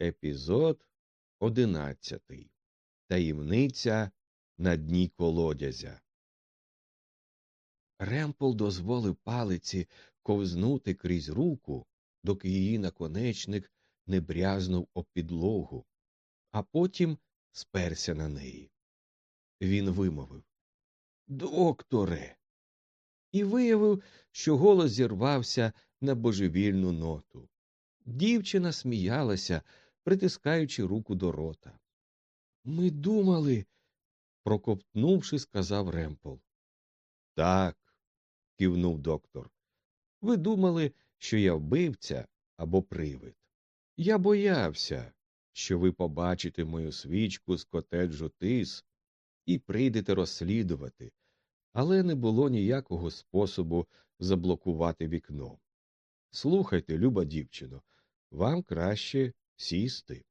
Епізод одинадцятий. Таємниця на дні колодязя. Ремпл дозволив палиці ковзнути крізь руку, доки її наконечник не брязнув об підлогу, а потім сперся на неї. Він вимовив Докторе. І виявив, що голос зірвався на божевільну ноту. Дівчина сміялася, притискаючи руку до рота. Ми думали, проковтнувши, сказав Ремпл. Так, кивнув доктор. Ви думали, що я вбивця або привид. Я боявся, що ви побачите мою свічку з котеджу тис і прийдете розслідувати, але не було ніякого способу заблокувати вікно. Слухайте, люба дівчино, вам краще сісти.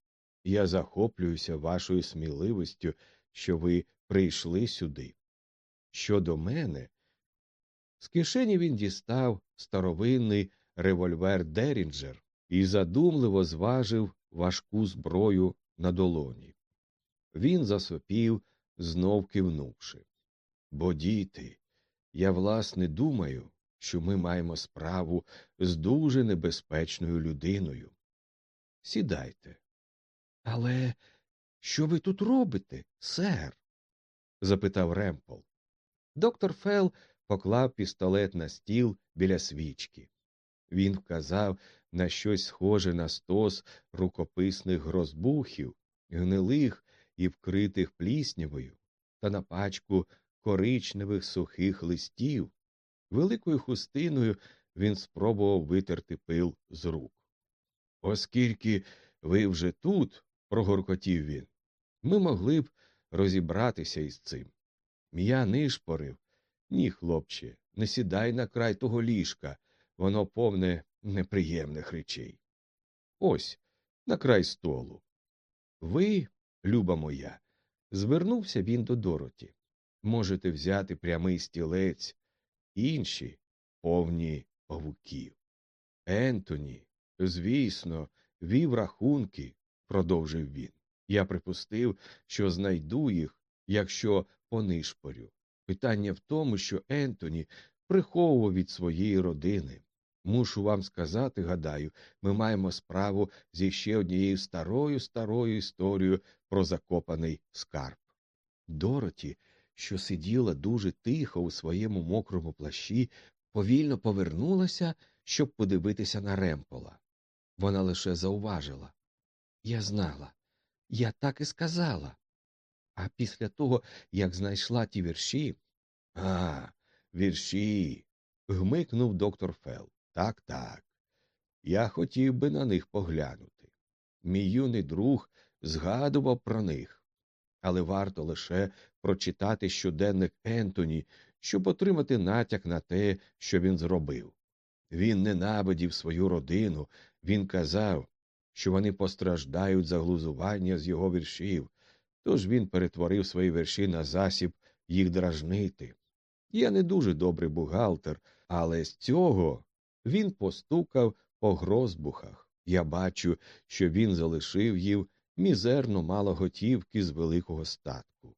Я захоплююся вашою сміливістю, що ви прийшли сюди. Щодо мене, з кишені він дістав старовинний револьвер Дерінджер і задумливо зважив важку зброю на долоні. Він засопів, знов кивнувши. Бо, діти, я, власне, думаю, що ми маємо справу з дуже небезпечною людиною. Сідайте. Але що ви тут робите, сер? запитав Ремпл. Доктор Фел поклав пістолет на стіл біля свічки. Він вказав на щось схоже на стос рукописних грозбухів, гнилих і вкритих пліснявою, та на пачку коричневих сухих листів. Великою хустиною він спробував витерти пил з рук. Оскільки ви вже тут, прогоркотів він, ми могли б розібратися із цим. Я нишпорив. Ні, хлопче, не сідай на край того ліжка, воно повне неприємних речей. Ось, на край столу. Ви, люба моя, звернувся він до Дороті. Можете взяти прямий стілець, інші повні павуків. Ентоні, звісно, вів рахунки, продовжив він. Я припустив, що знайду їх, якщо понишпорю. Питання в тому, що Ентоні приховував від своєї родини. Мушу вам сказати, гадаю, ми маємо справу зі ще однією старою старою історією про закопаний скарб. Дороті, що сиділа дуже тихо у своєму мокрому плащі, повільно повернулася, щоб подивитися на Ремпола. Вона лише зауважила Я знала, я так і сказала. А після того, як знайшла ті вірші. А, вірші. гмикнув доктор Фел. Так, так. Я хотів би на них поглянути. Мій юний друг згадував про них, але варто лише прочитати щоденник Ентоні, щоб отримати натяк на те, що він зробив. Він ненавидів свою родину, він казав, що вони постраждають за глузування з його віршів, тож він перетворив свої вірші на засіб їх дражнити. Я не дуже добрий бухгалтер, але з цього він постукав по грозбухах. Я бачу, що він залишив їм мізерно мало готівки з великого статку.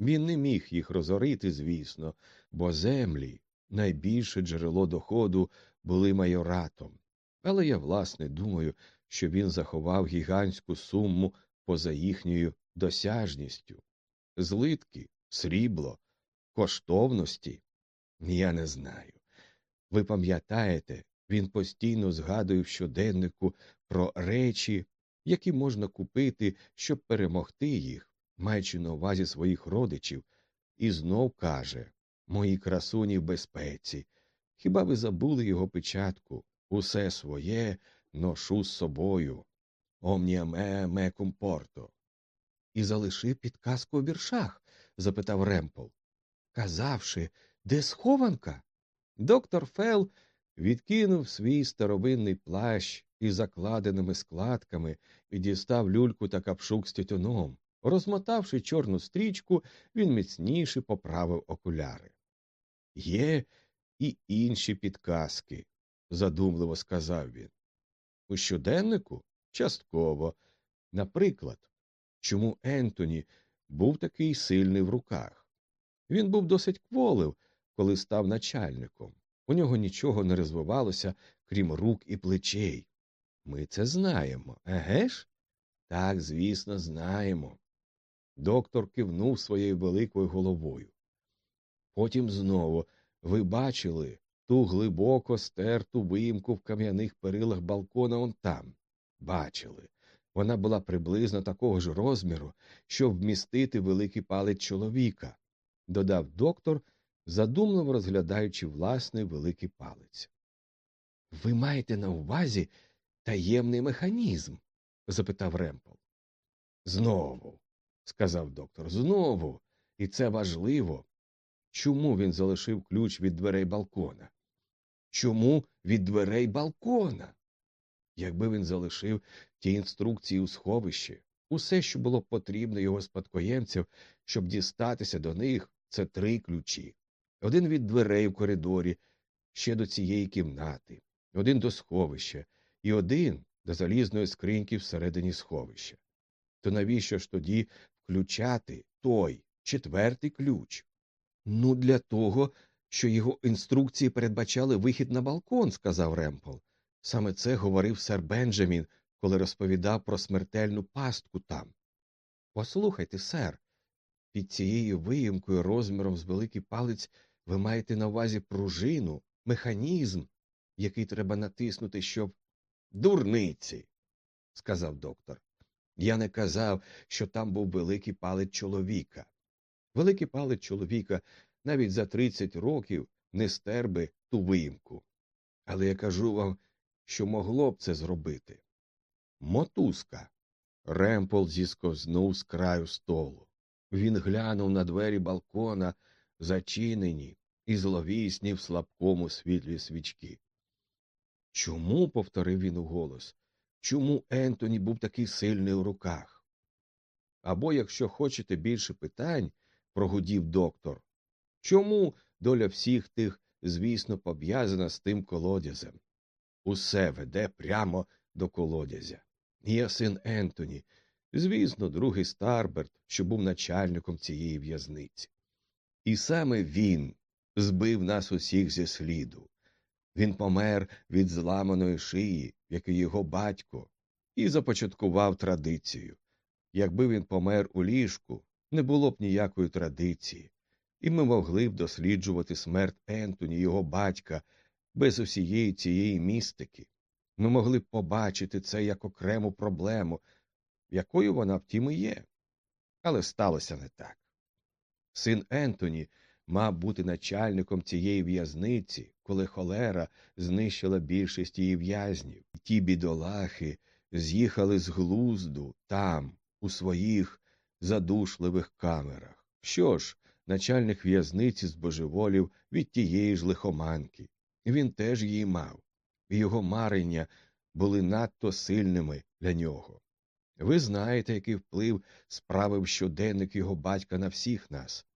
Він не міг їх розорити, звісно, бо землі, найбільше джерело доходу, були майоратом. Але я, власне, думаю, що він заховав гігантську суму поза їхньою досяжністю. Злитки, срібло, коштовності я не знаю. Ви пам'ятаєте, він постійно згадує в щоденнику про речі, які можна купити, щоб перемогти їх, маючи на увазі своїх родичів, і знов каже Мої красуні в безпеці. Хіба ви забули його печатку? Усе своє ношу з собою. Омніа ме компорто. І залишив підказку в віршах? запитав Ремпл. Казавши, де схованка? Доктор Фел відкинув свій старовинний плащ із закладеними складками і дістав люльку та капшук з тютюном. Розмотавши чорну стрічку, він міцніше поправив окуляри. Є і інші підказки, задумливо сказав він. У щоденнику частково. Наприклад, чому Ентоні був такий сильний в руках? Він був досить кволив, коли став начальником. У нього нічого не розвивалося, крім рук і плечей. Ми це знаємо, еге ж? Так, звісно, знаємо. Доктор кивнув своєю великою головою. Потім знову ви бачили ту глибоко стерту виїмку в кам'яних перилах балкона он там. Бачили. Вона була приблизно такого ж розміру, щоб вмістити великий палець чоловіка, додав доктор, задумливо розглядаючи власний великий палець. Ви маєте на увазі таємний механізм? запитав Ремпл. Знову, сказав доктор, знову, і це важливо. Чому він залишив ключ від дверей балкона? Чому від дверей балкона? Якби він залишив ті інструкції у сховищі, усе, що було потрібно його спадкоємцям, щоб дістатися до них, це три ключі один від дверей у коридорі, ще до цієї кімнати, один до сховища і один до залізної скриньки всередині сховища. То навіщо ж тоді включати той четвертий ключ? Ну, для того, що його інструкції передбачали вихід на балкон, сказав Ремпл. Саме це говорив сер Бенджамін, коли розповідав про смертельну пастку там. Послухайте, сер, під цією виїмкою розміром з великий палець ви маєте на увазі пружину, механізм, який треба натиснути, щоб. Дурниці, сказав доктор. Я не казав, що там був великий палець чоловіка. Великий палець чоловіка навіть за 30 років не стер би ту виїмку. Але я кажу вам, що могло б це зробити. Мотузка. Ремпл зісковзнув з краю столу. Він глянув на двері балкона, зачинені і зловісні в слабкому світлі свічки. Чому, повторив він уголос, чому Ентоні був такий сильний у руках? Або, якщо хочете більше питань, прогудів доктор, чому доля всіх тих, звісно, пов'язана з тим колодязем? Усе веде прямо до колодязя. Я син Ентоні, звісно, другий Старберт, що був начальником цієї в'язниці. І саме він збив нас усіх зі сліду. Він помер від зламаної шиї, як і його батько, і започаткував традицію. Якби він помер у ліжку, не було б ніякої традиції, і ми могли б досліджувати смерть Ентоні, його батька, без усієї цієї містики. Ми могли б побачити це як окрему проблему, якою вона втім і є. Але сталося не так. Син Ентоні мав бути начальником цієї в'язниці, коли холера знищила більшість її в'язнів. Ті бідолахи з'їхали з глузду там, у своїх задушливих камерах. Що ж, начальник в'язниці збожеволів від тієї ж лихоманки. Він теж її мав, і його марення були надто сильними для нього. Ви знаєте, який вплив справив щоденник його батька на всіх нас.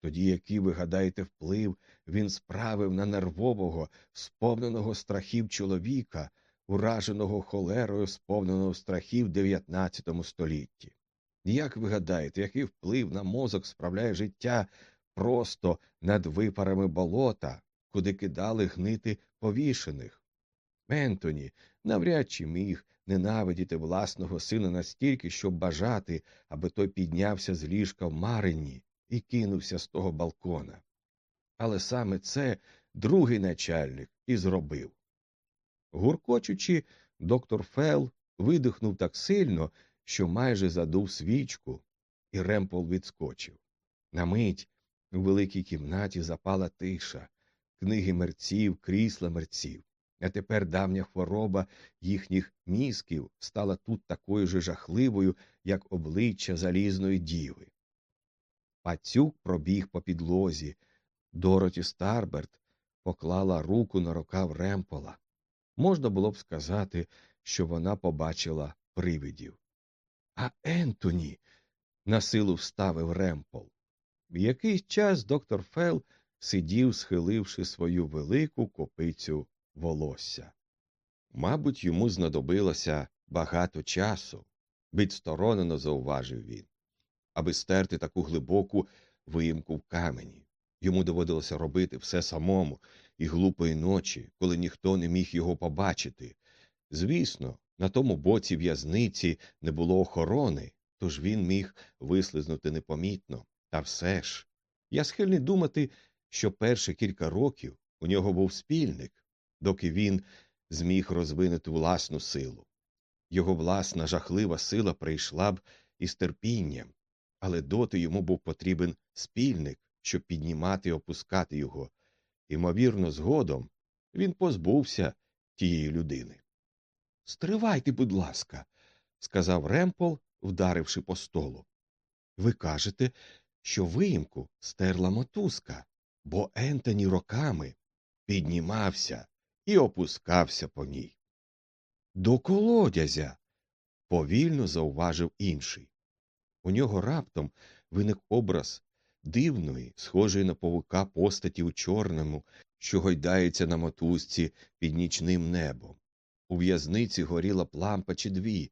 Тоді який, ви гадаєте, вплив він справив на нервового, сповненого страхів чоловіка, ураженого холерою, сповненого страхів в XIX столітті. Як ви гадаєте, який вплив на мозок справляє життя просто над випарами болота, куди кидали гнити повішених? Ентоні навряд чи міг ненавидіти власного сина настільки, щоб бажати, аби той піднявся з ліжка в Марині і кинувся з того балкона. Але саме це другий начальник і зробив. Гуркочучи, доктор Фел видихнув так сильно, що майже задув свічку, і Ремпол відскочив. На мить у великій кімнаті запала тиша, книги мерців, крісла мерців. А тепер давня хвороба їхніх мізків стала тут такою же жахливою, як обличчя залізної діви. Пацюк пробіг по підлозі. Дороті Старберт поклала руку на рукав Ремпола. Можна було б сказати, що вона побачила привидів. А Ентоні. насилу вставив Ремпол. В якийсь час доктор Фел сидів, схиливши свою велику копицю волосся. Мабуть, йому знадобилося багато часу, відсторонено зауважив він. Аби стерти таку глибоку виїмку в камені. Йому доводилося робити все самому, і глупої ночі, коли ніхто не міг його побачити. Звісно, на тому боці в'язниці не було охорони, тож він міг вислизнути непомітно. Та все ж, я схильний думати, що перші кілька років у нього був спільник, доки він зміг розвинути власну силу. Його власна жахлива сила прийшла б із терпінням, але доти йому був потрібен спільник, щоб піднімати і опускати його. Імовірно, згодом він позбувся тієї людини. Стривайте, будь ласка, сказав Ремпол, вдаривши по столу. Ви кажете, що виїмку стерла мотузка, бо Ентоні роками піднімався і опускався по ній. До колодязя. повільно зауважив інший. У нього раптом виник образ дивної, схожої на павука постаті у чорному, що гойдається на мотузці під нічним небом. У в'язниці горіла б лампа чи дві,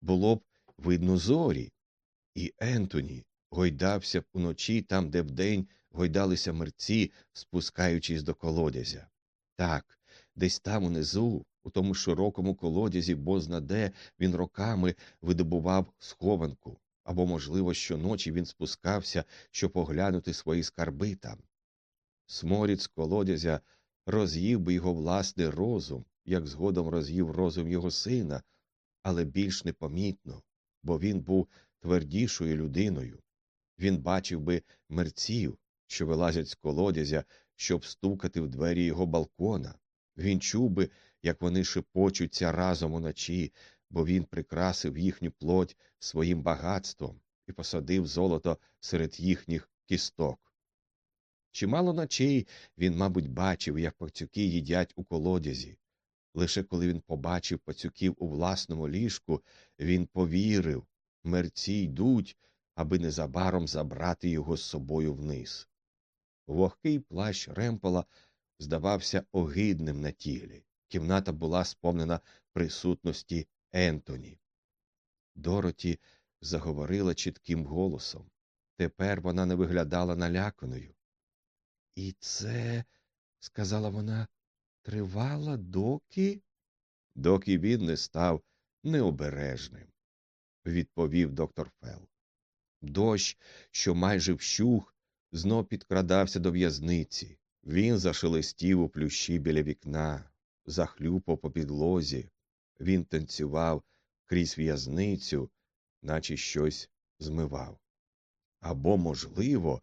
було б видно зорі, і Ентоні гойдався б уночі там, де вдень гойдалися мерці, спускаючись до колодязя. Так, десь там унизу, у тому широкому колодязі, бозна де він роками видобував схованку, або, можливо, щоночі він спускався, щоб оглянути свої скарби там. Сморід з колодязя роз'їв би його власний розум, як згодом роз'їв розум його сина, але більш непомітно, бо він був твердішою людиною. Він бачив би мерців, що вилазять з колодязя, щоб стукати в двері його балкона. Він чув би, як вони шепочуться разом уночі, бо він прикрасив їхню плоть своїм багатством і посадив золото серед їхніх кісток. Чимало ночей він, мабуть, бачив, як пацюки їдять у колодязі. Лише коли він побачив пацюків у власному ліжку, він повірив мерці йдуть, аби незабаром забрати його з собою вниз. Вогкий плащ ремпола здавався огидним на тілі. Кімната була сповнена присутності Ентоні. Дороті заговорила чітким голосом. Тепер вона не виглядала наляканою. І це, сказала вона, тривало доки. Доки він не став необережним, відповів доктор Фел. Дощ, що майже вщух, знов підкрадався до в'язниці. Він зашелестів у плющі біля вікна, захлюпав по підлозі. Він танцював крізь в'язницю, наче щось змивав. Або, можливо,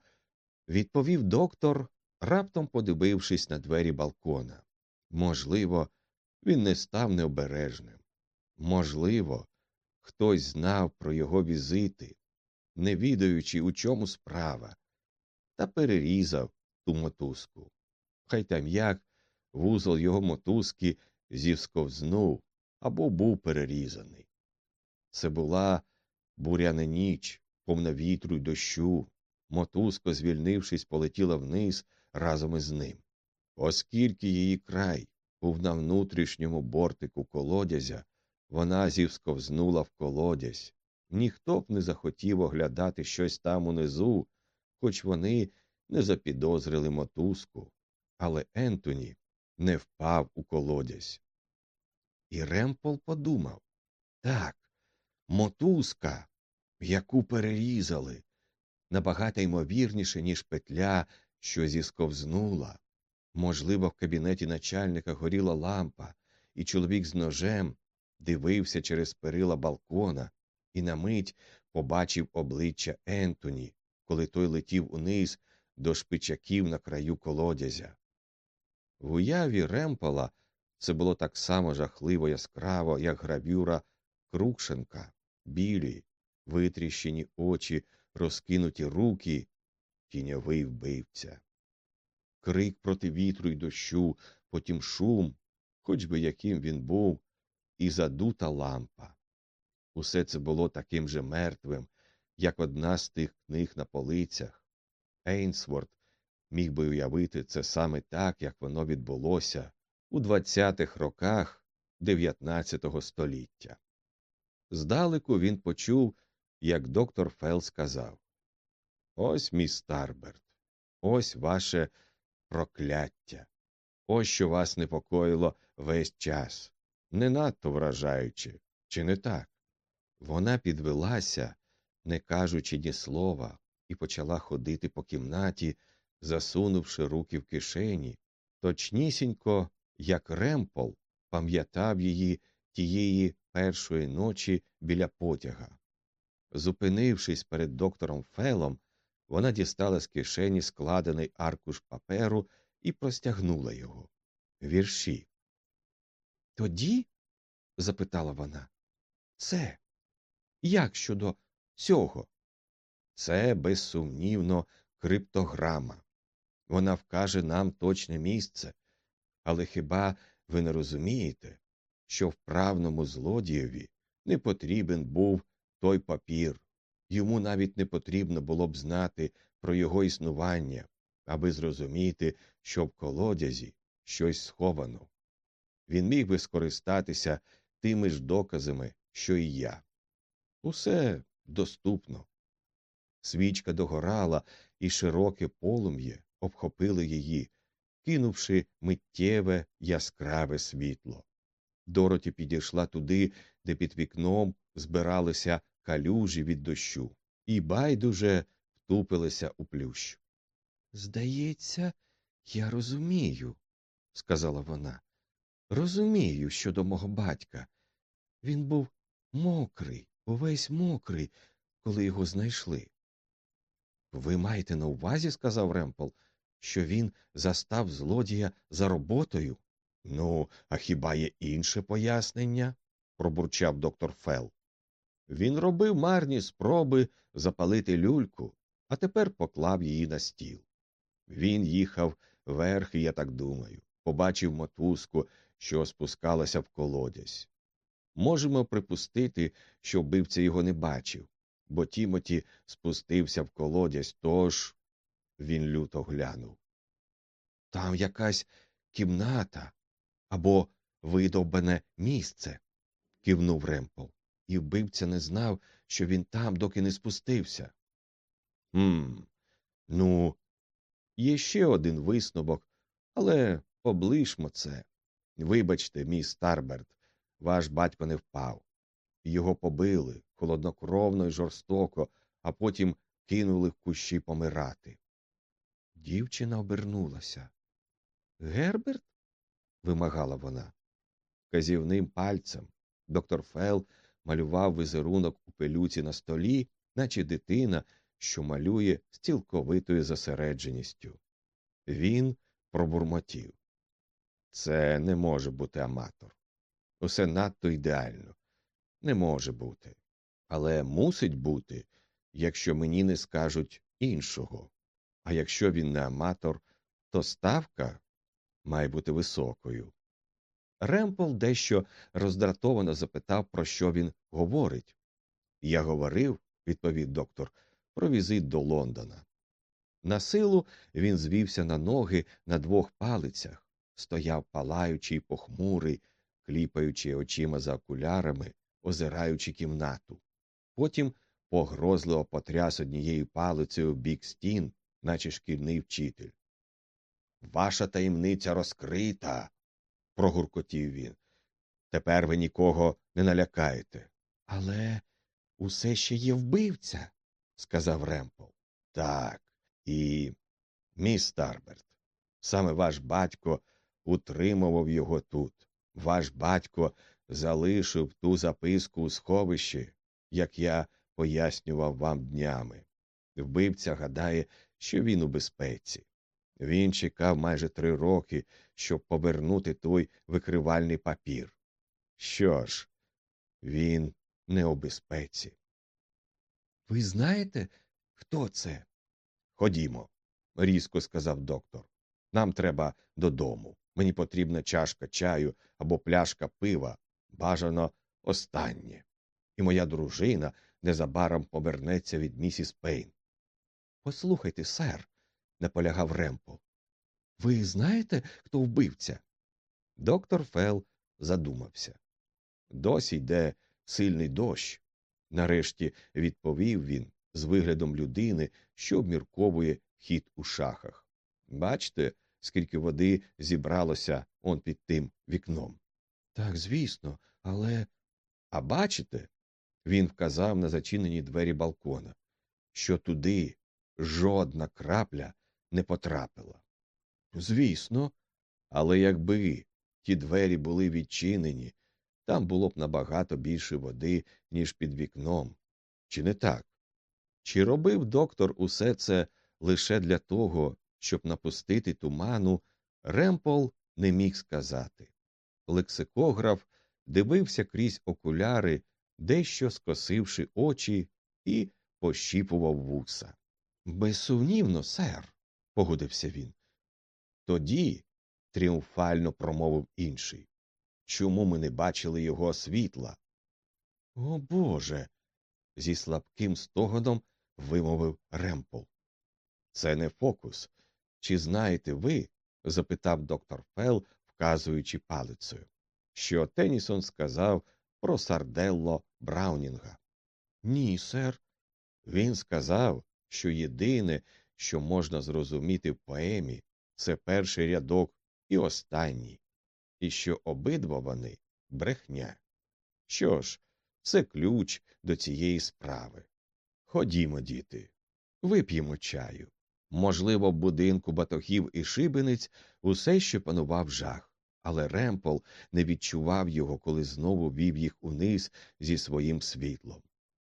відповів доктор, раптом подивившись на двері балкона. Можливо, він не став необережним. Можливо, хтось знав про його візити, не відаючи, у чому справа, та перерізав ту мотузку. Хай там як вузол його мотузки зівсковзнув або був перерізаний. Це була буряна ніч, повна вітру й дощу. Мотузка, звільнившись, полетіла вниз разом із ним. Оскільки її край був на внутрішньому бортику колодязя, вона зівсковзнула в колодязь. Ніхто б не захотів оглядати щось там унизу, хоч вони не запідозрили мотузку, але Ентоні не впав у колодязь. І Ремпол подумав так, мотузка, яку перерізали, набагато ймовірніше, ніж петля, що зісковзнула. Можливо, в кабінеті начальника горіла лампа, і чоловік з ножем дивився через перила балкона і на мить побачив обличчя Ентоні, коли той летів униз до шпичаків на краю колодязя. В уяві Ремпола це було так само жахливо яскраво, як гравюра Крукшенка, білі, витріщені очі, розкинуті руки, тіньовий вбивця. Крик проти вітру й дощу, потім шум, хоч би яким він був, і задута лампа. Усе це було таким же мертвим, як одна з тих книг на полицях. Ейнсворт міг би уявити це саме так, як воно відбулося у 20-х роках XIX століття. Здалеку він почув, як доктор Фел сказав Ось, міс Старберт, ось ваше прокляття. Ось що вас непокоїло весь час. Не надто вражаюче, чи не так? Вона підвелася, не кажучи ні слова, і почала ходити по кімнаті, засунувши руки в кишені, точнісінько, як Ремпол пам'ятав її тієї першої ночі біля потяга. Зупинившись перед доктором Фелом, вона дістала з кишені складений аркуш паперу і простягнула його. Вірші. Тоді? запитала вона. Це. Як щодо цього? Це, безсумнівно, криптограма. Вона вкаже нам точне місце. Але хіба ви не розумієте, що вправному злодієві не потрібен був той папір, йому навіть не потрібно було б знати про його існування, аби зрозуміти, що в колодязі щось сховано. Він міг би скористатися тими ж доказами, що і я. Усе доступно. Свічка догорала, і широке полум'я обхопило її, кинувши миттєве яскраве світло. Дороті підійшла туди, де під вікном збиралися калюжі від дощу, і байдуже втупилися у плющ. Здається, я розумію, сказала вона. Розумію щодо мого батька. Він був мокрий, увесь мокрий, коли його знайшли. Ви маєте на увазі, сказав Ремпл, що він застав злодія за роботою? Ну, а хіба є інше пояснення? пробурчав доктор Фел. Він робив марні спроби запалити люльку, а тепер поклав її на стіл. Він їхав верхи, я так думаю, побачив мотузку, що спускалася в колодязь. Можемо припустити, що вбивця його не бачив, бо Тімоті спустився в колодязь, тож він люто глянув. Там якась кімната або видовбане місце, кивнув Ремпл, і вбивця не знав, що він там, доки не спустився. «Хм, ну, є ще один висновок, але облишмо це. Вибачте, мій Старберт, ваш батько не впав. Його побили холоднокровно і жорстоко, а потім кинули в кущі помирати. Дівчина обернулася. Герберт? вимагала вона. Казівним пальцем доктор Фел малював візерунок у пелюці на столі, наче дитина, що малює з цілковитою зосередженістю. Він пробурмотів. Це не може бути аматор. Усе надто ідеально. Не може бути. Але мусить бути, якщо мені не скажуть іншого. А якщо він не аматор, то ставка має бути високою. Ремпл дещо роздратовано запитав, про що він говорить. Я говорив, відповів доктор, про візит до Лондона. На силу він звівся на ноги на двох палицях, стояв палаючий похмурий, кліпаючи очима за окулярами, озираючи кімнату. Потім погрозливо потряс однією палицею бік стін, наче шкільний вчитель. Ваша таємниця розкрита, прогуркотів він. Тепер ви нікого не налякаєте. Але усе ще є вбивця, сказав Ремпл. Так, і міс Старберт, саме ваш батько утримував його тут. Ваш батько залишив ту записку у сховищі, як я пояснював вам днями. Вбивця гадає, що він у безпеці. Він чекав майже три роки, щоб повернути той викривальний папір. Що ж, він не у безпеці. Ви знаєте, хто це? Ходімо, різко сказав доктор. Нам треба додому. Мені потрібна чашка чаю або пляшка пива, бажано останнє. І моя дружина незабаром повернеться від місіс Пейн. Послухайте, сер, наполягав Ремпл. Ви знаєте, хто вбивця? Доктор Фел задумався. Досі йде сильний дощ. Нарешті відповів він з виглядом людини, що обмірковує хід у шахах. Бачите, скільки води зібралося он під тим вікном. Так, звісно, але. А бачите? Він вказав на зачинені двері балкона, що туди жодна крапля не потрапила. Звісно, але якби ті двері були відчинені, там було б набагато більше води, ніж під вікном. Чи не так? Чи робив доктор усе це лише для того, щоб напустити туману, Ремпол не міг сказати. Лексикограф дивився крізь окуляри, дещо скосивши очі, і пощіпував вуса. Безсумнівно, сер, погодився він. Тоді, тріумфально промовив інший. Чому ми не бачили його світла? О Боже. зі слабким стогоном вимовив Ремпл. Це не фокус. Чи знаєте ви, запитав доктор Фел, вказуючи палицею, що Тенісон сказав про Сорделло Браунінга? Ні, сер. Він сказав, що єдине, що можна зрозуміти в поемі, це перший рядок і останній, і що обидва вони брехня. Що ж, це ключ до цієї справи. Ходімо, діти, вип'ємо чаю. Можливо, в будинку батогів і шибениць усе ще панував жах, але Ремпл не відчував його, коли знову вів їх униз зі своїм світлом.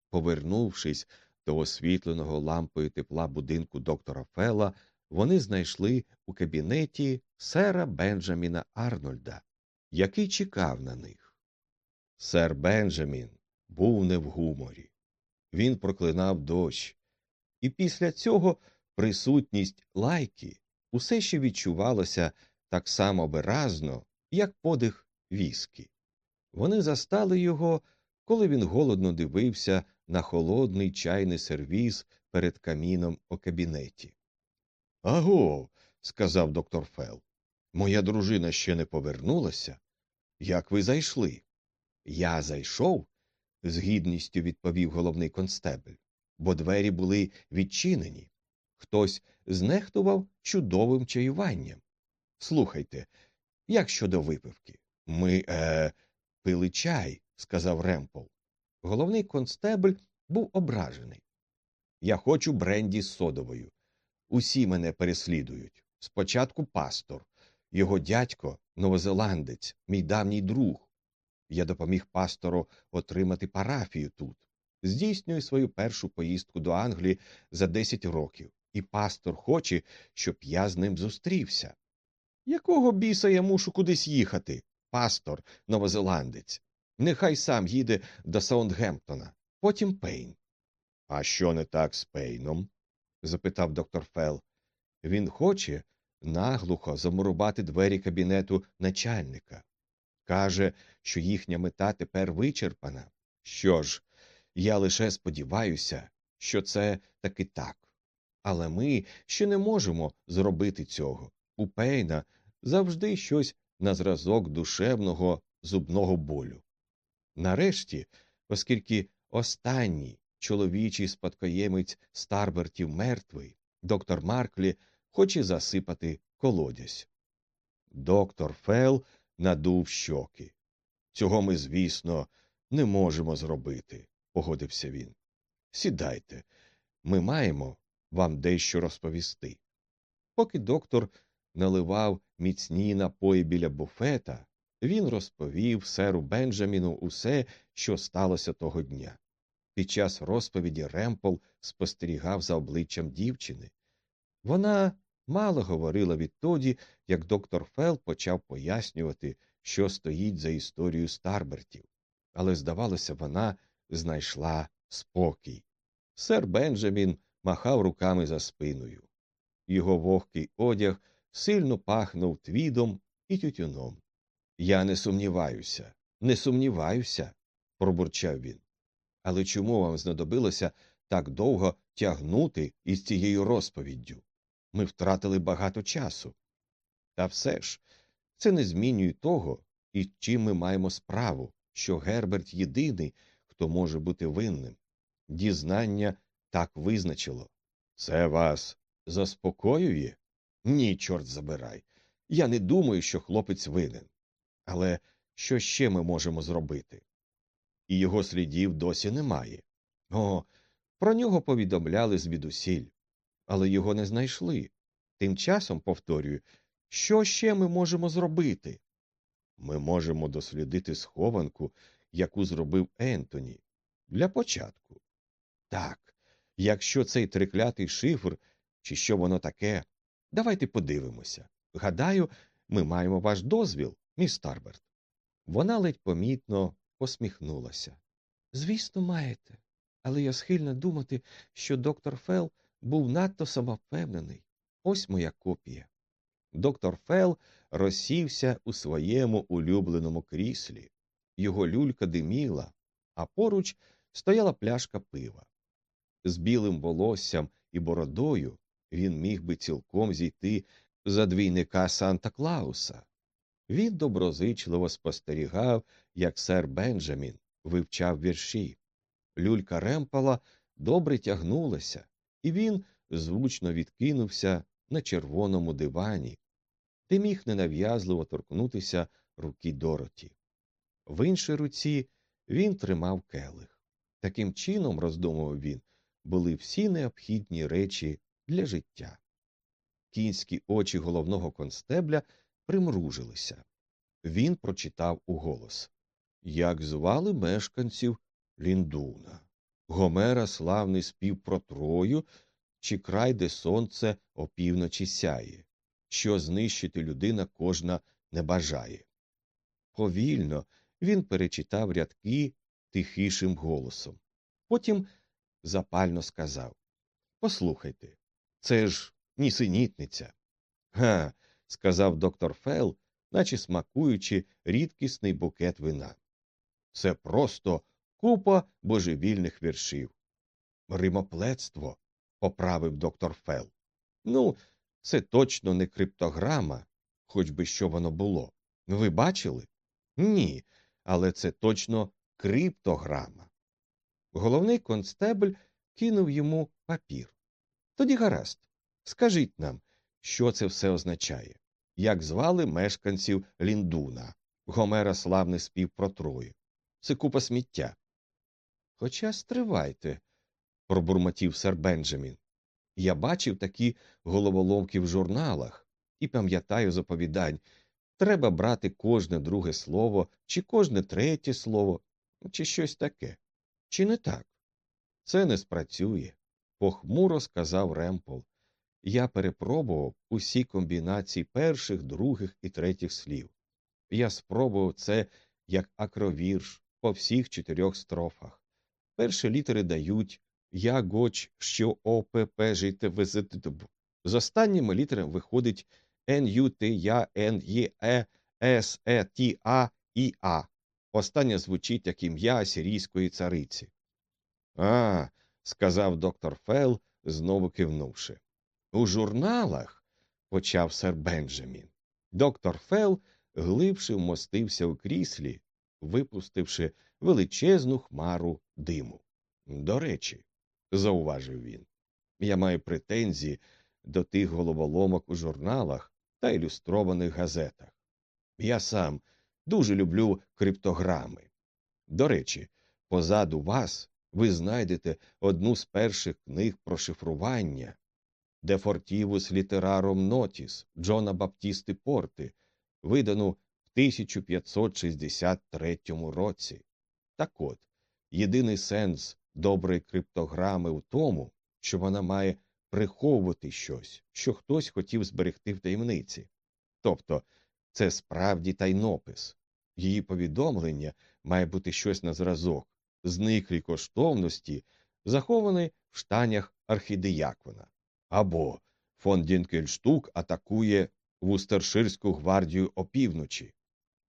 Повернувшись до освітленого лампою тепла будинку доктора Фела, вони знайшли у кабінеті сера Бенджаміна Арнольда, який чекав на них. Сер Бенджамін був не в гуморі. Він проклинав дощ, і після цього присутність лайки усе ще відчувалося так само виразно, як подих віскі. Вони застали його, коли він голодно дивився на холодний чайний сервіз перед каміном у кабінеті. Аго, сказав доктор Фел, моя дружина ще не повернулася. Як ви зайшли? Я зайшов, з гідністю відповів головний констебель, бо двері були відчинені. Хтось знехтував чудовим чаюванням. Слухайте, як щодо випивки? Ми е, пили чай, сказав Ремпл. Головний констебль був ображений. Я хочу бренді з содовою. Усі мене переслідують. Спочатку пастор, його дядько, новозеландець, мій давній друг. Я допоміг пастору отримати парафію тут. Здійснюю свою першу поїздку до Англії за 10 років, і пастор хоче, щоб я з ним зустрівся. Якого біса я мушу кудись їхати? Пастор, новозеландець. Нехай сам їде до Саундгемптона, потім Пейн. А що не так з Пейном? запитав доктор Фел. Він хоче наглухо замурувати двері кабінету начальника. Каже, що їхня мета тепер вичерпана. Що ж, я лише сподіваюся, що це таки так. Але ми ще не можемо зробити цього. У Пейна завжди щось на зразок душевного зубного болю. Нарешті, оскільки останній чоловічий спадкоємець Старбертів мертвий, доктор Марклі хоче засипати колодязь. Доктор Фел надув щоки. Цього ми, звісно, не можемо зробити, погодився він. Сідайте, ми маємо вам дещо розповісти. Поки доктор наливав міцні напої біля буфета, він розповів серу Бенджаміну усе, що сталося того дня. Під час розповіді Ремпл спостерігав за обличчям дівчини. Вона мало говорила відтоді, як доктор Фел почав пояснювати, що стоїть за історією Старбертів, але, здавалося, вона знайшла спокій. Сер Бенджамін махав руками за спиною. Його вогкий одяг сильно пахнув твідом і тютюном. Я не сумніваюся, не сумніваюся, пробурчав він. Але чому вам знадобилося так довго тягнути із цією розповіддю? Ми втратили багато часу. Та все ж, це не змінює того, із чим ми маємо справу, що Герберт єдиний, хто може бути винним. Дізнання так визначило. Це вас заспокоює? Ні, чорт забирай. Я не думаю, що хлопець винен. Але що ще ми можемо зробити? І його слідів досі немає. О, про нього повідомляли звідусіль, але його не знайшли. Тим часом, повторюю, що ще ми можемо зробити? Ми можемо дослідити схованку, яку зробив Ентоні. Для початку. Так, якщо цей триклятий шифр, чи що воно таке, давайте подивимося. Гадаю, ми маємо ваш дозвіл, міс Старберт. Вона ледь помітно посміхнулася. Звісно, маєте, але я схильна думати, що доктор Фел був надто самовпевнений. Ось моя копія. Доктор Фел розсівся у своєму улюбленому кріслі. Його люлька диміла, а поруч стояла пляшка пива. З білим волоссям і бородою він міг би цілком зійти за двійника Санта Клауса. Він доброзичливо спостерігав, як сер Бенджамін вивчав вірші. Люлька ремпала добре тягнулася, і він звучно відкинувся на червоному дивані, ти міг ненав'язливо торкнутися руки Дороті. В іншій руці він тримав келих. Таким чином, роздумував він, були всі необхідні речі для життя. Кінські очі головного констебля примружилися. Він прочитав уголос Як звали мешканців Ліндуна. Гомера славний спів про Трою, чи край, де сонце опівночі сяє, що знищити людина кожна не бажає. Повільно він перечитав рядки тихішим голосом. Потім запально сказав Послухайте, це ж нісенітниця. Га, сказав доктор Фел, наче смакуючи рідкісний букет вина. Це просто купа божевільних віршів. Римоплетство, поправив доктор Фел. Ну, це точно не криптограма, хоч би що воно було. Ви бачили? Ні, але це точно криптограма. Головний констебль кинув йому папір. Тоді гаразд, скажіть нам, що це все означає, як звали мешканців Ліндуна, Гомера славний спів про Трою. Це купа сміття. Хоча стривайте, пробурмотів сер Бенджамін. Я бачив такі головоломки в журналах і пам'ятаю заповідань треба брати кожне друге слово, чи кожне третє слово, чи щось таке. Чи не так? Це не спрацює, похмуро сказав Ремпол. Я перепробував усі комбінації перших, других і третіх слів. Я спробував це як акровірш по всіх чотирьох строфах. Перші літери дають я гоч, що ОПП жити визитб. З останніми літерами виходить Н, Ю, Я, Н, Є, Е, Е. Останнє звучить як ім'я асірійської цариці. А, сказав доктор Фел, знову кивнувши. У журналах, почав сер Бенджамін. Доктор Фел глибше вмостився у кріслі, випустивши величезну хмару диму. До речі, зауважив він, я маю претензії до тих головоломок у журналах та ілюстрованих газетах. Я сам дуже люблю криптограми. До речі, позаду вас ви знайдете одну з перших книг про шифрування де фортівус літераром нотіс Джона Баптісти Порти, видану в 1563 році. Так от, єдиний сенс доброї криптограми в тому, що вона має приховувати щось, що хтось хотів зберегти в таємниці. Тобто це справді тайнопис. Її повідомлення має бути щось на зразок, зниклі коштовності, заховані в штанях архідеякона. Або фон Дінкельштук атакує Вустерширську гвардію опівночі.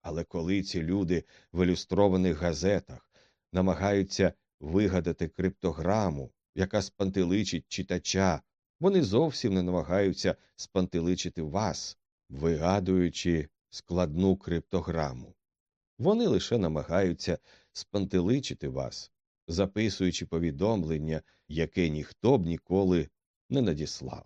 Але коли ці люди в ілюстрованих газетах намагаються вигадати криптограму, яка спантеличить читача, вони зовсім не намагаються спантеличити вас, вигадуючи складну криптограму. Вони лише намагаються спантеличити вас, записуючи повідомлення, яке ніхто б ніколи не надіслав.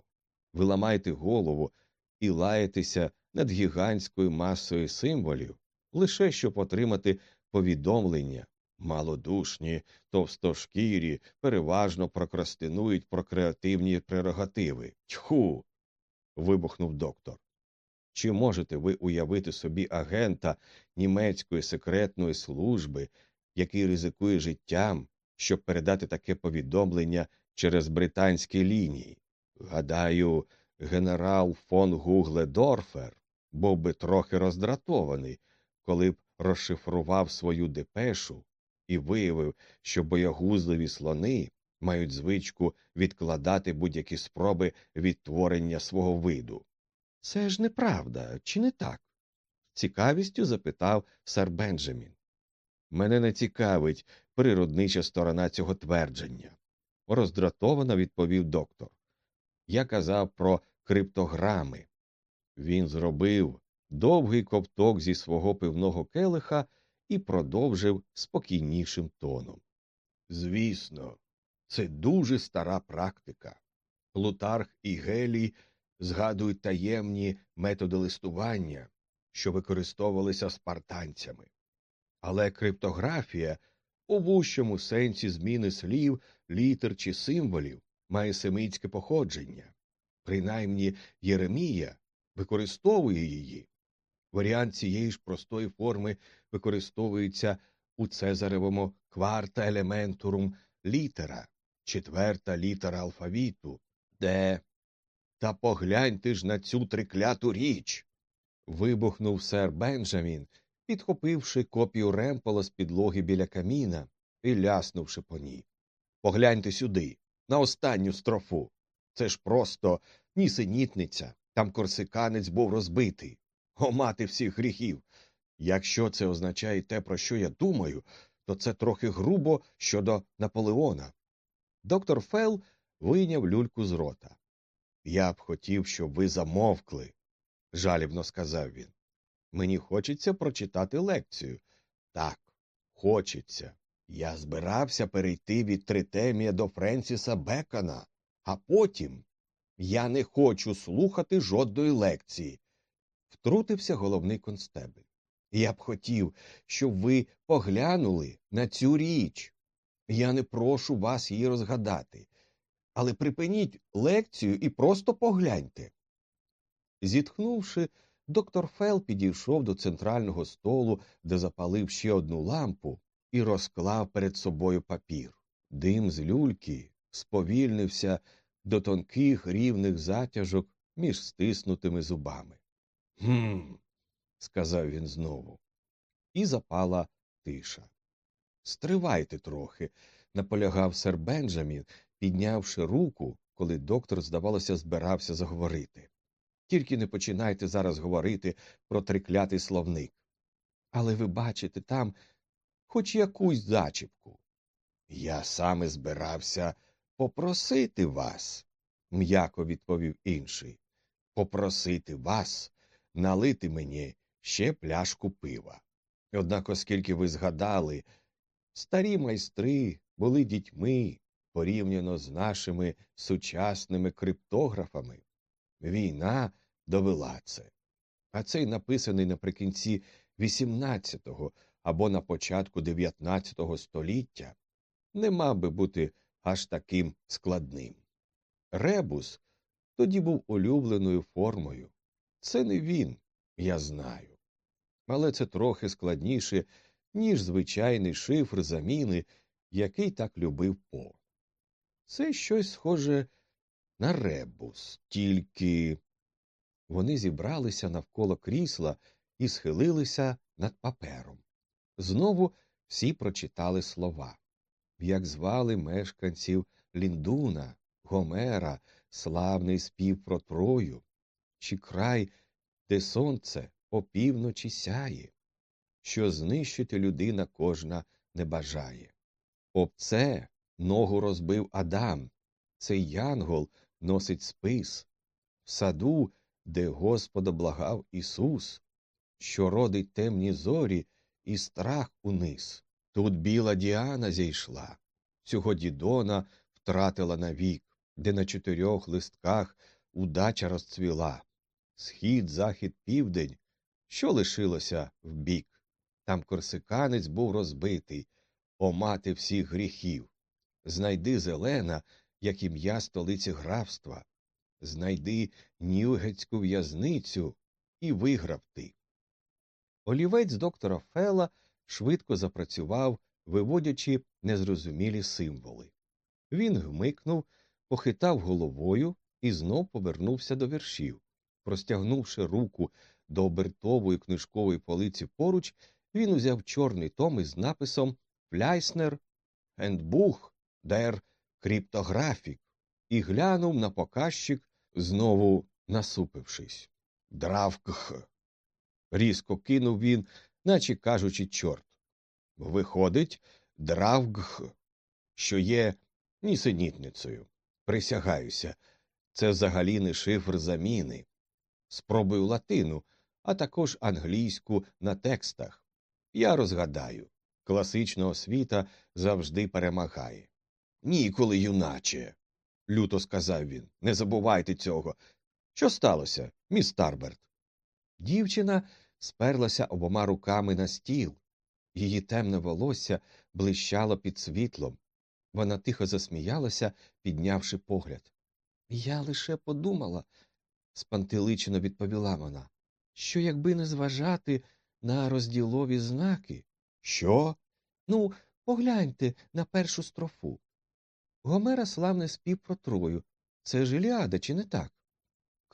Ви ламаєте голову і лаєтеся над гігантською масою символів, лише щоб отримати повідомлення. Малодушні, товстошкірі переважно прокрастинують про креативні прерогативи. Тьху. вибухнув доктор. Чи можете ви уявити собі агента німецької секретної служби, який ризикує життям, щоб передати таке повідомлення через британські лінії? Гадаю, генерал фон Гугледорфер був би трохи роздратований, коли б розшифрував свою депешу і виявив, що боягузливі слони мають звичку відкладати будь-які спроби відтворення свого виду. Це ж неправда, чи не так? цікавістю запитав сер Бенджамін. Мене не цікавить природнича сторона цього твердження, роздратовано відповів доктор. Я казав про криптограми. Він зробив довгий ковток зі свого пивного келиха і продовжив спокійнішим тоном. Звісно, це дуже стара практика. Плутарх і Гелій згадують таємні методи листування, що використовувалися спартанцями. Але криптографія у вущому сенсі зміни слів, літер чи символів має семитське походження. Принаймні Єремія використовує її. Варіант цієї ж простої форми використовується у Цезаревому кварта елементурум літера, четверта літера алфавіту, де. Та погляньте ж на цю трикляту річ. вибухнув сер Бенджамін, підхопивши копію ремпола з підлоги біля каміна і ляснувши по ній. Погляньте сюди, на останню строфу. Це ж просто нісенітниця. Там корсиканець був розбитий. О, мати всіх гріхів. Якщо це означає те, про що я думаю, то це трохи грубо щодо Наполеона. Доктор Фел вийняв люльку з рота. Я б хотів, щоб ви замовкли, жалібно сказав він. Мені хочеться прочитати лекцію. Так, хочеться. Я збирався перейти від Тритемія до Френсіса Бекона, а потім я не хочу слухати жодної лекції. Втрутився головний констебель. Я б хотів, щоб ви поглянули на цю річ. Я не прошу вас її розгадати, але припиніть лекцію і просто погляньте. Зітхнувши, доктор Фел підійшов до центрального столу, де запалив ще одну лампу, і розклав перед собою папір. Дим з люльки сповільнився до тонких рівних затяжок між стиснутими зубами. Гм. сказав він знову. І запала тиша. Стривайте трохи, наполягав сер Бенджамін, піднявши руку, коли доктор, здавалося, збирався заговорити. Тільки не починайте зараз говорити про триклятий словник. Але ви бачите там хоч якусь зачіпку. Я саме збирався попросити вас, м'яко відповів інший, попросити вас налити мені ще пляшку пива. Однак, оскільки ви згадали, старі майстри були дітьми порівняно з нашими сучасними криптографами, війна довела це. А цей написаний наприкінці XVIII або на початку XIX століття не мав би бути аж таким складним. Ребус тоді був улюбленою формою. Це не він, я знаю. Але це трохи складніше, ніж звичайний шифр заміни, який так любив По. Це щось схоже на ребус, тільки вони зібралися навколо крісла і схилилися над папером. Знову всі прочитали слова. Як звали мешканців Ліндуна, Гомера, славний спів про Трою, чи край, де сонце опівночі сяє, що знищити людина кожна не бажає. Об це ногу розбив Адам, цей янгол носить спис, в саду, де Господа благав Ісус, що родить темні зорі і страх униз. Тут біла Діана зійшла, цього дідона втратила навік, де на чотирьох листках удача розцвіла. Схід, захід, південь, що лишилося вбік. Там корсиканець був розбитий, о мати всіх гріхів. Знайди зелена, як ім'я столиці графства, знайди Нюгетську в'язницю і виграв ти. Олівець доктора Фела швидко запрацював, виводячи незрозумілі символи. Він гмикнув, похитав головою і знов повернувся до віршів. Простягнувши руку до обертової книжкової полиці поруч, він узяв чорний том із написом Фляйснер Ендбух дер криптографік і глянув на показчик, знову насупившись. Дравкх. Різко кинув він, наче кажучи, чорт. Виходить, дравгх, що є нісенітницею. Присягаюся, це взагалі не шифр заміни. Спробую латину, а також англійську на текстах. Я розгадаю класична освіта завжди перемагає. Ніколи, юначе, люто сказав він. Не забувайте цього. Що сталося, міс Тарберт? Дівчина сперлася обома руками на стіл. Її темне волосся блищало під світлом. Вона тихо засміялася, піднявши погляд. Я лише подумала, спантеличено відповіла вона, що якби не зважати на розділові знаки. Що? Ну, погляньте на першу строфу. Гомера славний спів про Трою. Це ж Іліада, чи не так?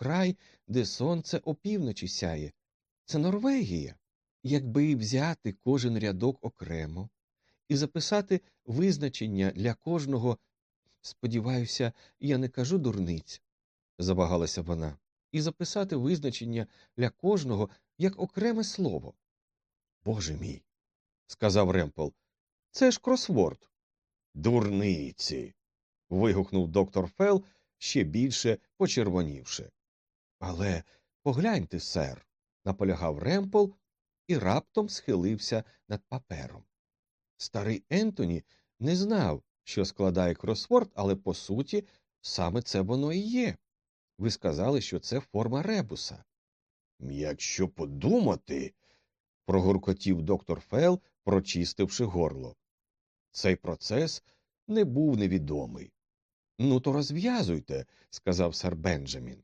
Край, де сонце опівночі сяє. Це Норвегія. Якби взяти кожен рядок окремо і записати визначення для кожного, сподіваюся, я не кажу дурниць, завагалася вона, і записати визначення для кожного як окреме слово. Боже мій, сказав Ремпл, це ж кросворд. Дурниці. вигукнув доктор Фел, ще більше почервонівши. Але погляньте, сер, наполягав Ремпл і раптом схилився над папером. Старий Ентоні не знав, що складає кросворд, але по суті саме це воно і є. Ви сказали, що це форма ребуса. Якщо подумати, прогуркотів доктор Фел, прочистивши горло. Цей процес не був невідомий. Ну, то розв'язуйте, сказав сер Бенджамін.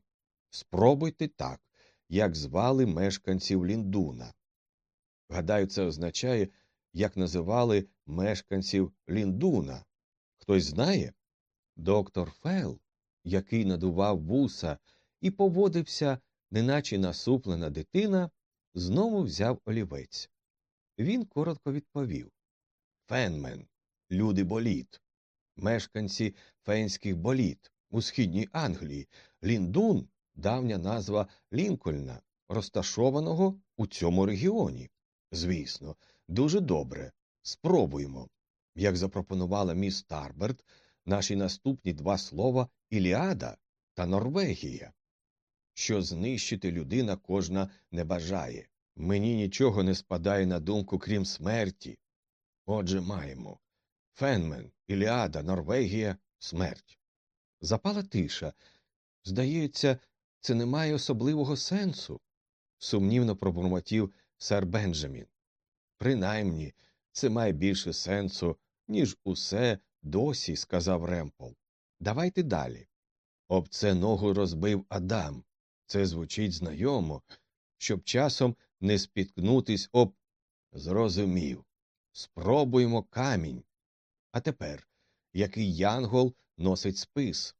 Спробуйте так, як звали мешканців Ліндуна. Гадаю, це означає, як називали мешканців Ліндуна. Хтось знає? Доктор Фел, який надував вуса і поводився, неначе насуплена дитина, знову взяв олівець. Він коротко відповів Фенмен, люди боліт, мешканці фенських боліт у східній Англії, Ліндун давня назва Лінкольна, розташованого у цьому регіоні. Звісно, дуже добре. Спробуємо. Як запропонувала міс Тарберт, наші наступні два слова Іліада та Норвегія. Що знищити людина кожна не бажає. Мені нічого не спадає на думку, крім смерті. Отже, маємо Фенмен, Іліада, Норвегія, смерть. Запала тиша. Здається, це не має особливого сенсу, сумнівно пробурмотів сер Бенджамін. Принаймні, це має більше сенсу, ніж усе досі, сказав Ремпол. Давайте далі. Об це ногу розбив Адам. Це звучить знайомо, щоб часом не спіткнутись об. Зрозумів. Спробуємо камінь. А тепер який янгол носить спис?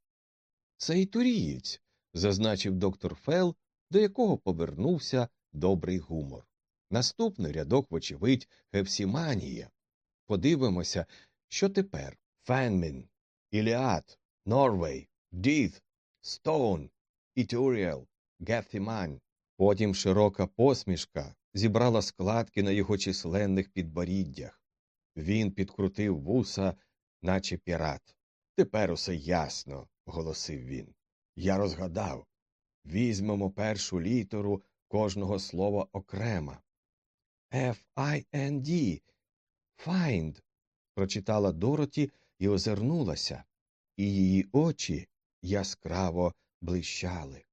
Це і турієць, зазначив доктор Фел, до якого повернувся добрий гумор. Наступний рядок, вочевидь, Гевсіманія. Подивимося, що тепер Фенмін, Іліад, Норвей, Діт, Стоун, Ітуріел, Гефімань. Потім широка посмішка зібрала складки на його численних підборіддях. Він підкрутив вуса, наче пірат. Тепер усе ясно, голосив він. Я розгадав. Візьмемо першу літеру кожного слова окремо. F-I-N-D. Find. прочитала Дороті, і озирнулася, і її очі яскраво блищали.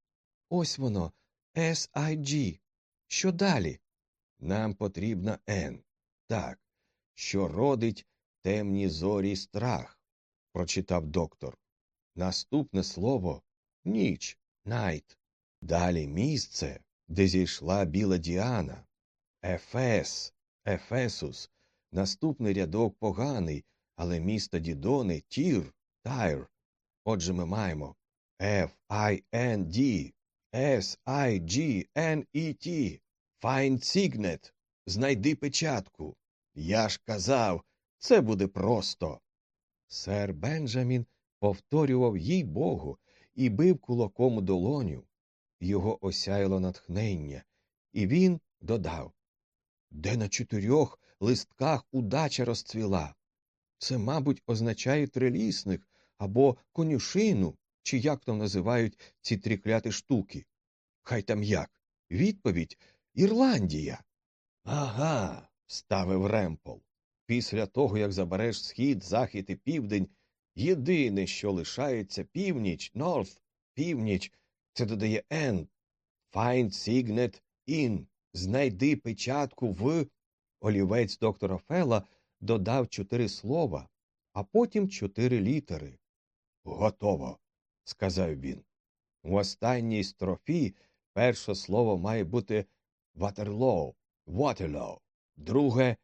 Ось воно, S.I.G. Що далі? Нам потрібна Н. Так, що родить темні зорі страх, прочитав доктор. Наступне слово ніч, найт. Далі місце, де зійшла біла Діана. Ефес, Ефесус. Наступний рядок поганий, але місто Дідони Тір, Тайр. Отже, ми маємо F-I-N-D, S-I-G-N-E-T. Find signet. Знайди печатку. Я ж казав, це буде просто. Сер Бенджамін повторював їй Богу і бив кулаком у долоню. Його осяяло натхнення, і він додав Де на чотирьох листках удача розцвіла. Це, мабуть, означає трилісник або конюшину, чи як там називають ці трикляті штуки. Хай там як. Відповідь Ірландія. Ага, ставив Ремпол. Після того, як забереш схід, захід і південь, єдине, що лишається північ, Норth, північ, це додає N. Find signet in. Знайди печатку в. Олівець доктора Фела додав чотири слова, а потім чотири літери. Готово, сказав він. У останній строфі перше слово має бути Ватерлоу, Waterloo, друге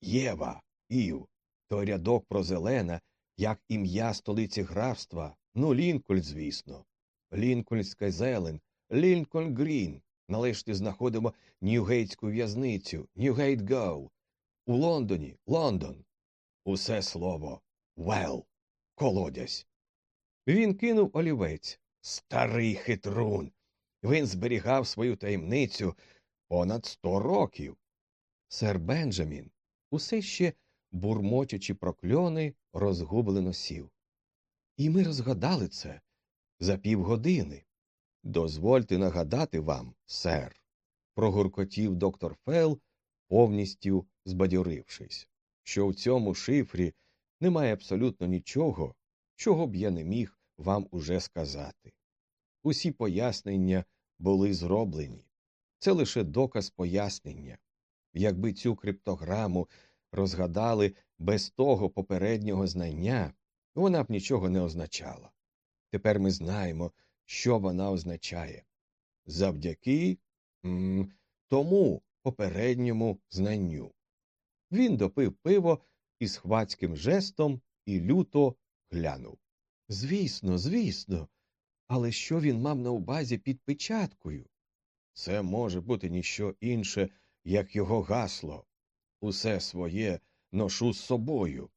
Єва, Eve, той рядок про зелена, як ім'я столиці графства, ну, Лінкольн, звісно. Лінкольнська зелень, Lincoln Green. Нарешті знаходимо Ньюгейтську в'язницю, Newgate Gaol. У Лондоні, London. Усе слово Well, колодязь. Він кинув олівець. Старий хитрун. Він зберігав свою таємницю понад сто років. Сер Бенджамін, усе ще, бурмочучи прокльони, розгублено сів. І ми розгадали це за півгодини. Дозвольте нагадати вам, сер, прогуркотів доктор Фел, повністю збадьорившись, що в цьому шифрі немає абсолютно нічого, чого б я не міг вам уже сказати. Усі пояснення були зроблені. Це лише доказ пояснення. Якби цю криптограму розгадали без того попереднього знання, вона б нічого не означала. Тепер ми знаємо, що вона означає. Завдяки м тому попередньому знанню. Він допив пиво із хвацьким жестом і люто глянув. Звісно, звісно. Але що він мав на увазі під печаткою? Це може бути ніщо інше, як його гасло. Усе своє ношу з собою.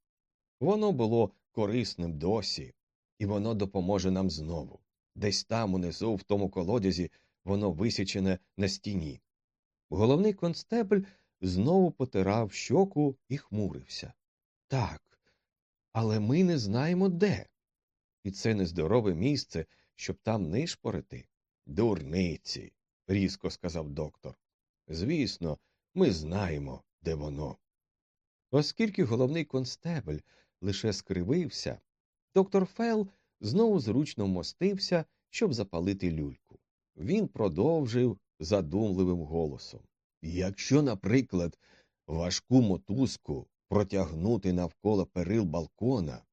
Воно було корисним досі, і воно допоможе нам знову. Десь там, унизу, в тому колодязі, воно висічене на стіні. Головний констебль знову потирав щоку і хмурився. Так, але ми не знаємо де. І це нездорове місце, щоб там нишпорити. Дурниці, різко сказав доктор. Звісно, ми знаємо, де воно. Оскільки головний констебль лише скривився, доктор Фел знову зручно вмостився, щоб запалити люльку. Він продовжив задумливим голосом Якщо, наприклад, важку мотузку протягнути навколо перил балкона,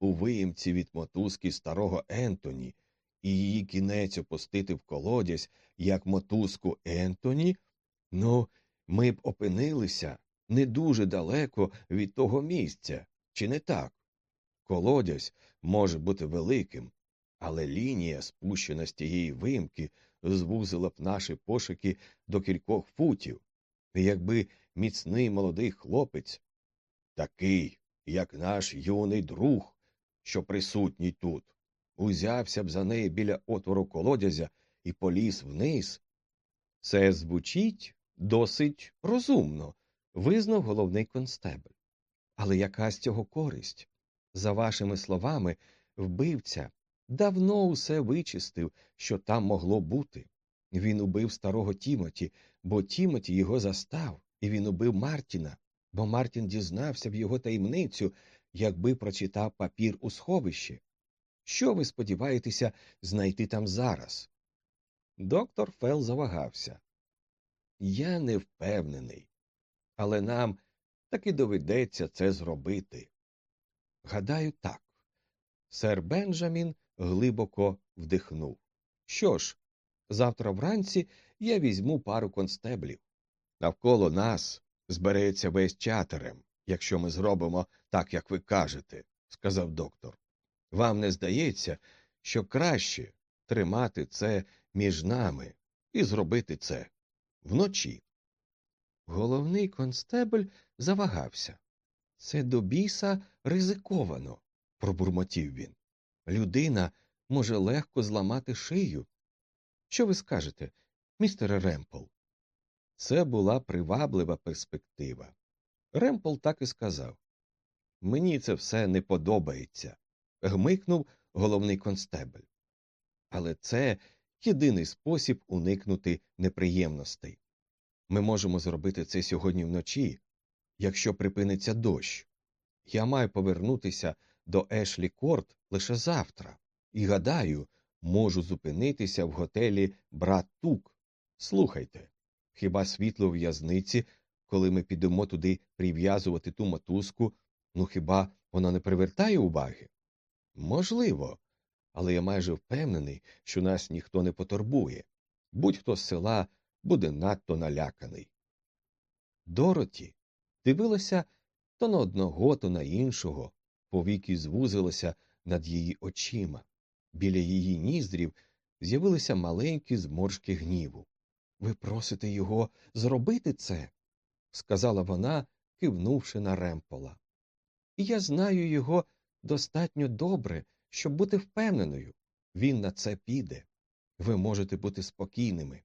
у виємці від мотузки старого Ентоні і її кінець опустити в колодязь, як мотузку Ентоні, ну, ми б опинилися не дуже далеко від того місця, чи не так? Колодязь може бути великим, але лінія, спущена з тієї вимки, звузила б наші пошуки до кількох футів, і якби міцний молодий хлопець, такий, як наш юний друг, що присутній тут, узявся б за неї біля отвору колодязя і поліз вниз. Це звучить досить розумно, визнав головний констебль. Але яка з цього користь? За вашими словами, вбивця давно усе вичистив, що там могло бути. Він убив старого Тімоті, бо Тімоті його застав, і він убив Мартіна, бо Мартін дізнався в його таємницю, якби прочитав папір у сховищі. Що ви сподіваєтеся знайти там зараз? Доктор Фел завагався. Я не впевнений, але нам таки доведеться це зробити. Гадаю, так. Сер Бенджамін глибоко вдихнув. Що ж, завтра вранці я візьму пару констеблів. Навколо нас збереться весь чатерем, якщо ми зробимо так, як ви кажете, сказав доктор. Вам не здається, що краще тримати це між нами і зробити це вночі. Головний констебль завагався. Це до біса ризиковано, пробурмотів він. Людина може легко зламати шию. Що ви скажете, містере Ремпл? Це була приваблива перспектива. Ремпл так і сказав. Мені це все не подобається, гмикнув головний констебль. Але це єдиний спосіб уникнути неприємностей. Ми можемо зробити це сьогодні вночі, якщо припиниться дощ. Я маю повернутися до Ешлі Корт лише завтра, і, гадаю, можу зупинитися в готелі Брат Тук. Слухайте, хіба світло в в'язниці, коли ми підемо туди прив'язувати ту мотузку, ну хіба вона не привертає уваги? Можливо, але я майже впевнений, що нас ніхто не потурбує. Будь-хто з села буде надто наляканий. Дороті дивилася то на одного, то на іншого, повіки звузилися над її очима. Біля її ніздрів з'явилися маленькі зморшки гніву. Ви просите його зробити це, сказала вона, кивнувши на ремпола. І я знаю його достатньо добре, щоб бути впевненою. Він на це піде. Ви можете бути спокійними.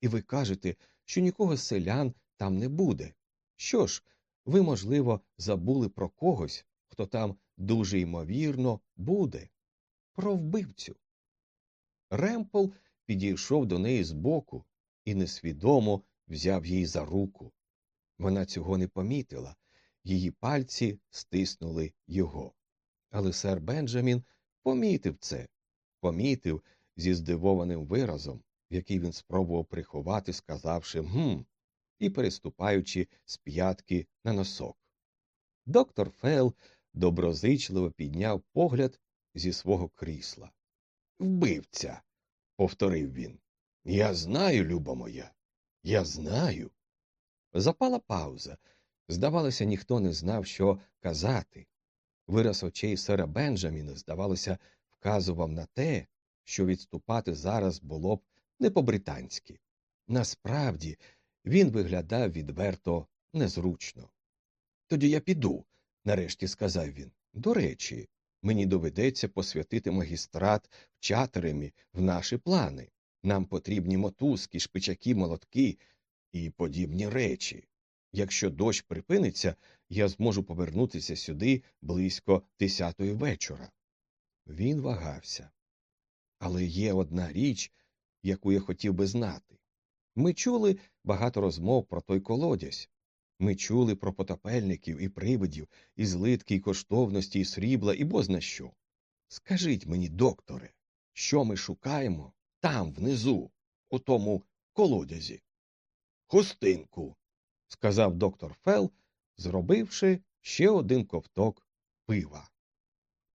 І ви кажете, що нікого селян там не буде. Що ж, ви, можливо, забули про когось, хто там дуже ймовірно буде, про вбивцю. Ремпл підійшов до неї збоку і несвідомо взяв її за руку. Вона цього не помітила, її пальці стиснули його. Але сер Бенджамін помітив це, помітив зі здивованим виразом, який він спробував приховати, сказавши гм, і переступаючи з п'ятки на носок. Доктор Фейл доброзичливо підняв погляд зі свого крісла. Вбивця, повторив він. Я знаю, люба моя, я знаю. Запала пауза. Здавалося, ніхто не знав, що казати. Вираз очей сера Бенджаміна, здавалося, вказував на те, що відступати зараз було б не по-британськи. Насправді, він виглядав відверто незручно. Тоді я піду, нарешті сказав він. До речі, мені доведеться посвятити магістрат в чатеремі в наші плани. Нам потрібні мотузки, шпичаки, молотки і подібні речі. Якщо дощ припиниться, я зможу повернутися сюди близько десятої вечора. Він вагався. Але є одна річ, яку я хотів би знати. Ми чули багато розмов про той колодязь. Ми чули про потопельників і привидів, і злитки, і коштовності, і срібла, і бозна що. Скажіть мені, докторе, що ми шукаємо там, внизу, у тому колодязі? Хустинку, сказав доктор Фел, зробивши ще один ковток пива.